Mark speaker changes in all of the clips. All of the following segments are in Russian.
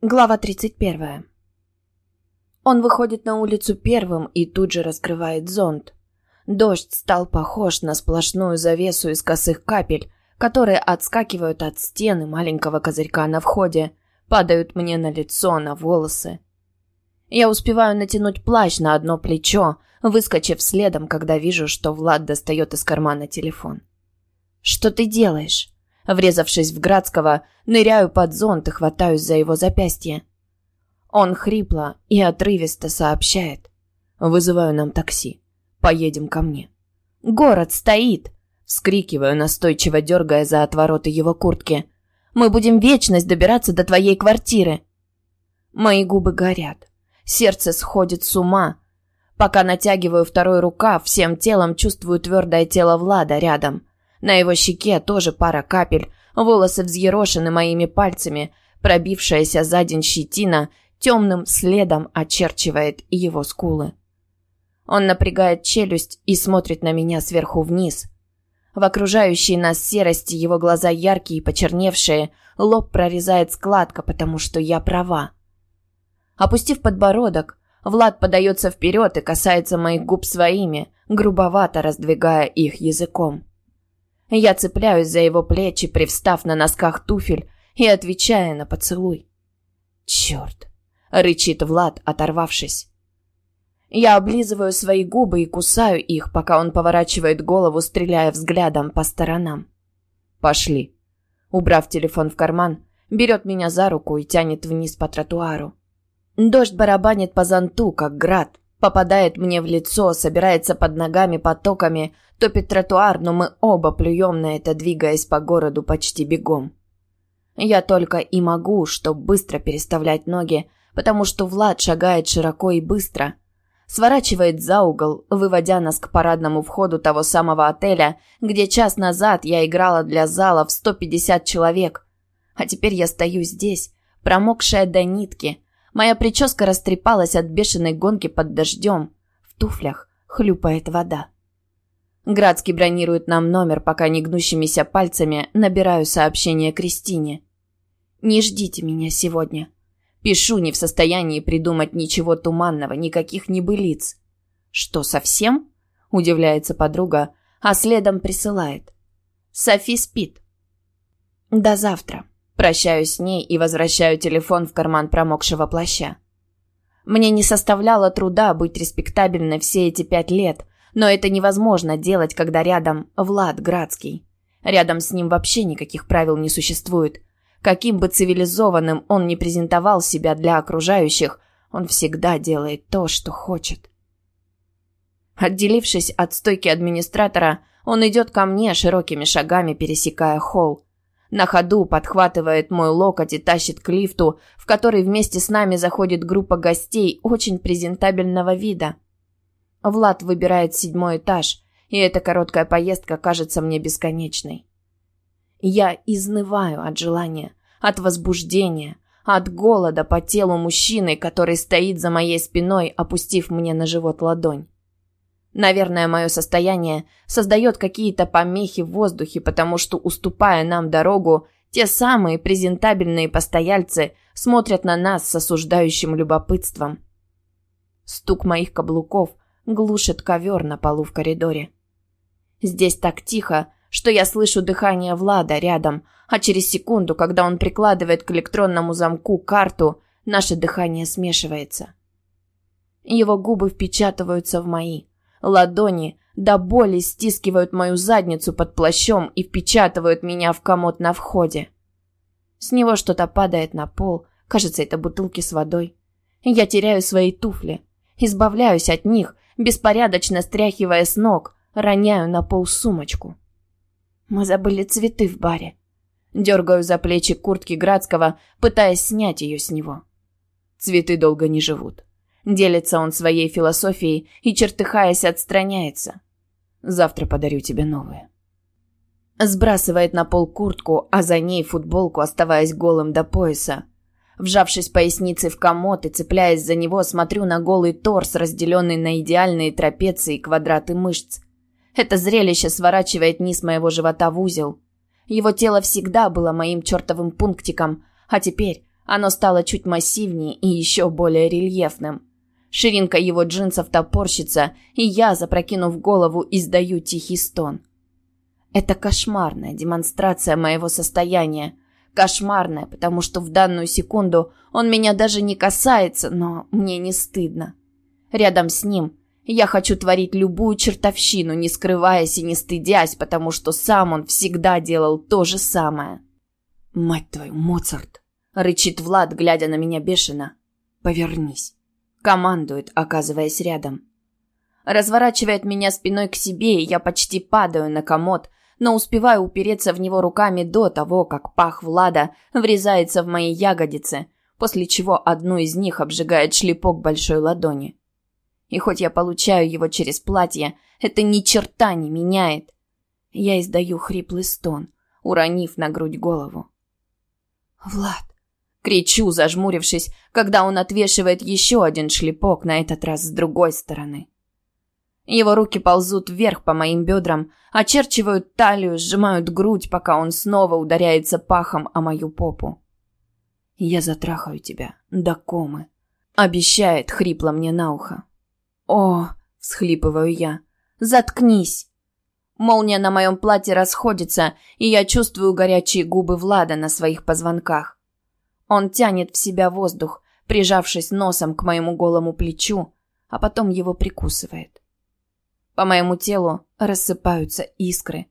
Speaker 1: Глава 31. Он выходит на улицу первым и тут же раскрывает зонт. Дождь стал похож на сплошную завесу из косых капель, которые отскакивают от стены маленького козырька на входе, падают мне на лицо, на волосы. Я успеваю натянуть плащ на одно плечо, выскочив следом, когда вижу, что Влад достает из кармана телефон. «Что ты делаешь?» Врезавшись в Градского, ныряю под зонт и хватаюсь за его запястье. Он хрипло и отрывисто сообщает. «Вызываю нам такси. Поедем ко мне». «Город стоит!» Вскрикиваю, настойчиво дергая за отвороты его куртки. «Мы будем вечность добираться до твоей квартиры!» Мои губы горят. Сердце сходит с ума. Пока натягиваю второй рукав, всем телом чувствую твердое тело Влада рядом. На его щеке тоже пара капель, волосы взъерошены моими пальцами, пробившаяся за день щетина темным следом очерчивает его скулы. Он напрягает челюсть и смотрит на меня сверху вниз. В окружающей нас серости его глаза яркие и почерневшие, лоб прорезает складка, потому что я права. Опустив подбородок, Влад подается вперед и касается моих губ своими, грубовато раздвигая их языком. Я цепляюсь за его плечи, привстав на носках туфель и отвечая на поцелуй. «Черт!» — рычит Влад, оторвавшись. Я облизываю свои губы и кусаю их, пока он поворачивает голову, стреляя взглядом по сторонам. «Пошли!» Убрав телефон в карман, берет меня за руку и тянет вниз по тротуару. Дождь барабанит по зонту, как град, попадает мне в лицо, собирается под ногами потоками, топит тротуар, но мы оба плюем на это, двигаясь по городу почти бегом. Я только и могу, что быстро переставлять ноги, потому что Влад шагает широко и быстро. Сворачивает за угол, выводя нас к парадному входу того самого отеля, где час назад я играла для зала в 150 человек. А теперь я стою здесь, промокшая до нитки. Моя прическа растрепалась от бешеной гонки под дождем. В туфлях хлюпает вода. Градский бронирует нам номер, пока негнущимися пальцами набираю сообщение Кристине. «Не ждите меня сегодня». Пишу, не в состоянии придумать ничего туманного, никаких небылиц. «Что, совсем?» – удивляется подруга, а следом присылает. «Софи спит». «До завтра». Прощаюсь с ней и возвращаю телефон в карман промокшего плаща. Мне не составляло труда быть респектабельной все эти пять лет, но это невозможно делать, когда рядом Влад Градский. Рядом с ним вообще никаких правил не существует. Каким бы цивилизованным он ни презентовал себя для окружающих, он всегда делает то, что хочет. Отделившись от стойки администратора, он идет ко мне широкими шагами, пересекая холл. На ходу подхватывает мой локоть и тащит к лифту, в который вместе с нами заходит группа гостей очень презентабельного вида – Влад выбирает седьмой этаж, и эта короткая поездка кажется мне бесконечной. Я изнываю от желания, от возбуждения, от голода по телу мужчины, который стоит за моей спиной, опустив мне на живот ладонь. Наверное, мое состояние создает какие-то помехи в воздухе, потому что, уступая нам дорогу, те самые презентабельные постояльцы смотрят на нас с осуждающим любопытством. Стук моих каблуков глушит ковер на полу в коридоре. Здесь так тихо, что я слышу дыхание Влада рядом, а через секунду, когда он прикладывает к электронному замку карту, наше дыхание смешивается. Его губы впечатываются в мои. Ладони до боли стискивают мою задницу под плащом и впечатывают меня в комод на входе. С него что-то падает на пол, кажется, это бутылки с водой. Я теряю свои туфли, избавляюсь от них беспорядочно стряхивая с ног, роняю на пол сумочку. Мы забыли цветы в баре. Дергаю за плечи куртки Градского, пытаясь снять ее с него. Цветы долго не живут. Делится он своей философией и, чертыхаясь, отстраняется. Завтра подарю тебе новые. Сбрасывает на пол куртку, а за ней футболку, оставаясь голым до пояса. Вжавшись поясницей в комод и цепляясь за него, смотрю на голый торс, разделенный на идеальные трапеции и квадраты мышц. Это зрелище сворачивает низ моего живота в узел. Его тело всегда было моим чертовым пунктиком, а теперь Оно стало чуть массивнее и еще более рельефным. Ширинка его джинсов топорщится, и я, запрокинув голову, издаю тихий стон. Это кошмарная демонстрация моего состояния. Кошмарная, потому что в данную секунду он меня даже не касается, но мне не стыдно. Рядом с ним я хочу творить любую чертовщину, не скрываясь и не стыдясь, потому что сам он всегда делал то же самое. «Мать твою, Моцарт!» — рычит Влад, глядя на меня бешено. «Повернись!» — командует, оказываясь рядом. Разворачивает меня спиной к себе, и я почти падаю на комод, но успеваю упереться в него руками до того, как пах Влада врезается в мои ягодицы, после чего одну из них обжигает шлепок большой ладони. И хоть я получаю его через платье, это ни черта не меняет. Я издаю хриплый стон, уронив на грудь голову. «Влад!» — кричу, зажмурившись, когда он отвешивает еще один шлепок, на этот раз с другой стороны. Его руки ползут вверх по моим бедрам, очерчивают талию, сжимают грудь, пока он снова ударяется пахом о мою попу. «Я затрахаю тебя до комы», — обещает хрипло мне на ухо. «О!» — всхлипываю я. «Заткнись!» Молния на моем платье расходится, и я чувствую горячие губы Влада на своих позвонках. Он тянет в себя воздух, прижавшись носом к моему голому плечу, а потом его прикусывает. По моему телу рассыпаются искры.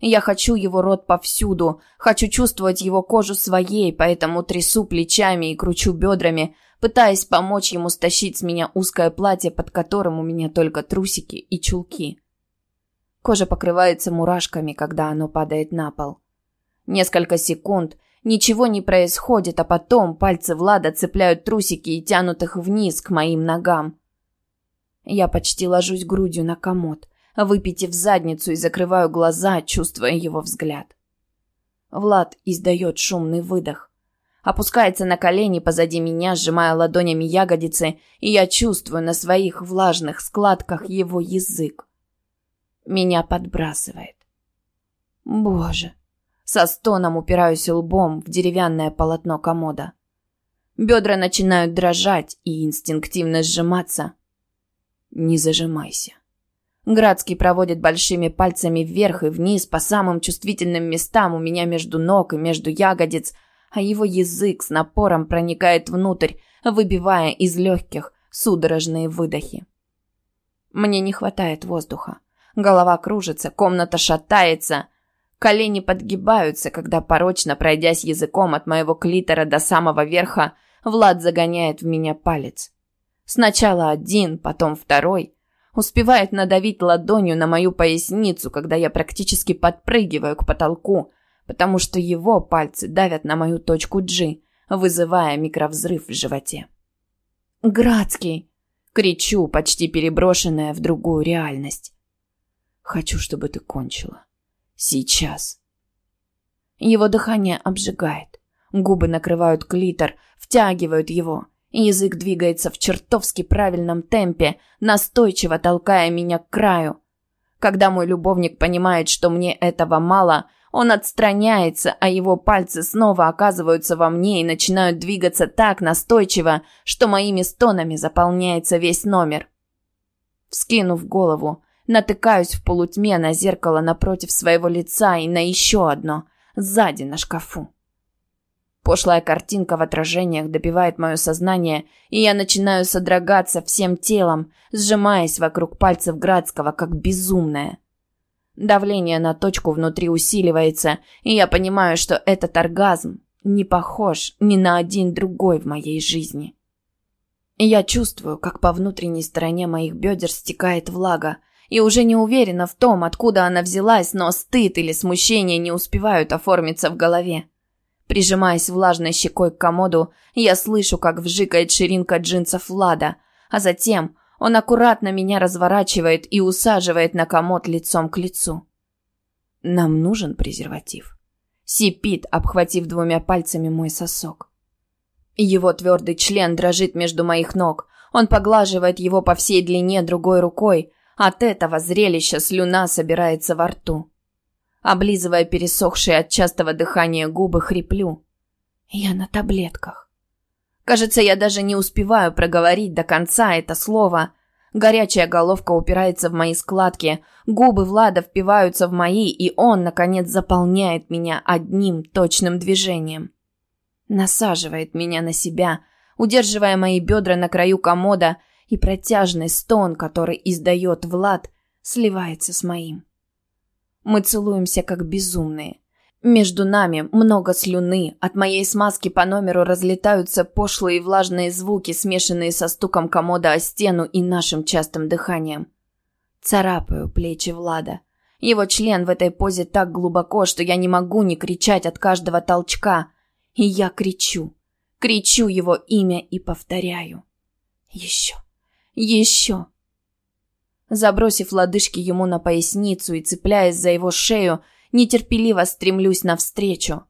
Speaker 1: Я хочу его рот повсюду, хочу чувствовать его кожу своей, поэтому трясу плечами и кручу бедрами, пытаясь помочь ему стащить с меня узкое платье, под которым у меня только трусики и чулки. Кожа покрывается мурашками, когда оно падает на пол. Несколько секунд ничего не происходит, а потом пальцы Влада цепляют трусики и тянут их вниз к моим ногам. Я почти ложусь грудью на комод, выпитив задницу и закрываю глаза, чувствуя его взгляд. Влад издает шумный выдох. Опускается на колени позади меня, сжимая ладонями ягодицы, и я чувствую на своих влажных складках его язык. Меня подбрасывает. Боже. Со стоном упираюсь лбом в деревянное полотно комода. Бедра начинают дрожать и инстинктивно сжиматься. Не зажимайся. Градский проводит большими пальцами вверх и вниз по самым чувствительным местам у меня между ног и между ягодиц, а его язык с напором проникает внутрь, выбивая из легких судорожные выдохи. Мне не хватает воздуха. Голова кружится, комната шатается. Колени подгибаются, когда, порочно пройдясь языком от моего клитора до самого верха, Влад загоняет в меня палец. Сначала один, потом второй. Успевает надавить ладонью на мою поясницу, когда я практически подпрыгиваю к потолку, потому что его пальцы давят на мою точку G, вызывая микровзрыв в животе. «Градский!» — кричу, почти переброшенная в другую реальность. «Хочу, чтобы ты кончила. Сейчас!» Его дыхание обжигает. Губы накрывают клитор, втягивают его — Язык двигается в чертовски правильном темпе, настойчиво толкая меня к краю. Когда мой любовник понимает, что мне этого мало, он отстраняется, а его пальцы снова оказываются во мне и начинают двигаться так настойчиво, что моими стонами заполняется весь номер. Вскинув голову, натыкаюсь в полутьме на зеркало напротив своего лица и на еще одно, сзади на шкафу. Пошлая картинка в отражениях добивает мое сознание, и я начинаю содрогаться всем телом, сжимаясь вокруг пальцев Градского, как безумная. Давление на точку внутри усиливается, и я понимаю, что этот оргазм не похож ни на один другой в моей жизни. Я чувствую, как по внутренней стороне моих бедер стекает влага, и уже не уверена в том, откуда она взялась, но стыд или смущение не успевают оформиться в голове. Прижимаясь влажной щекой к комоду, я слышу, как вжикает ширинка джинсов Влада, а затем он аккуратно меня разворачивает и усаживает на комод лицом к лицу. Нам нужен презерватив. Сипит, обхватив двумя пальцами мой сосок. Его твердый член дрожит между моих ног. Он поглаживает его по всей длине другой рукой. От этого зрелища слюна собирается во рту. Облизывая пересохшие от частого дыхания губы, хриплю. Я на таблетках. Кажется, я даже не успеваю проговорить до конца это слово. Горячая головка упирается в мои складки, губы Влада впиваются в мои, и он, наконец, заполняет меня одним точным движением. Насаживает меня на себя, удерживая мои бедра на краю комода, и протяжный стон, который издает Влад, сливается с моим. Мы целуемся как безумные. Между нами много слюны, от моей смазки по номеру разлетаются пошлые влажные звуки, смешанные со стуком комода о стену и нашим частым дыханием. Царапаю плечи Влада. Его член в этой позе так глубоко, что я не могу не кричать от каждого толчка. И я кричу. Кричу его имя и повторяю. Еще. Еще. Забросив лодыжки ему на поясницу и цепляясь за его шею, нетерпеливо стремлюсь навстречу.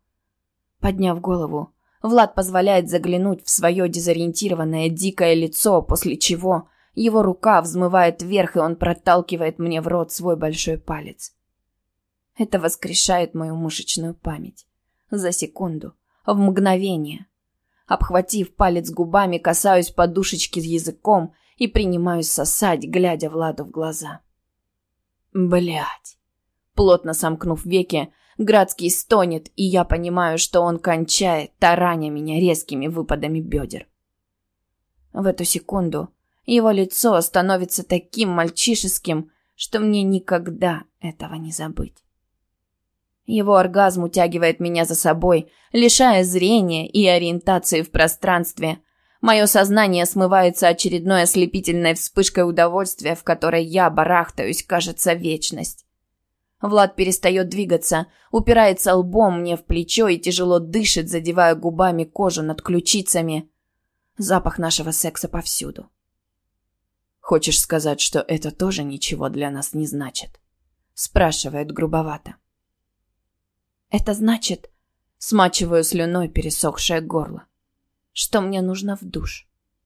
Speaker 1: Подняв голову, Влад позволяет заглянуть в свое дезориентированное дикое лицо, после чего его рука взмывает вверх, и он проталкивает мне в рот свой большой палец. Это воскрешает мою мышечную память. За секунду, в мгновение. Обхватив палец губами, касаюсь подушечки языком и принимаюсь сосать, глядя Владу в глаза. Блять. Плотно сомкнув веки, Градский стонет, и я понимаю, что он кончает, тараня меня резкими выпадами бедер. В эту секунду его лицо становится таким мальчишеским, что мне никогда этого не забыть. Его оргазм утягивает меня за собой, лишая зрения и ориентации в пространстве. Мое сознание смывается очередной ослепительной вспышкой удовольствия, в которой я барахтаюсь, кажется, вечность. Влад перестает двигаться, упирается лбом мне в плечо и тяжело дышит, задевая губами кожу над ключицами. Запах нашего секса повсюду. «Хочешь сказать, что это тоже ничего для нас не значит?» спрашивает грубовато. «Это значит...» Смачиваю слюной пересохшее горло. «Что мне нужно в душ?»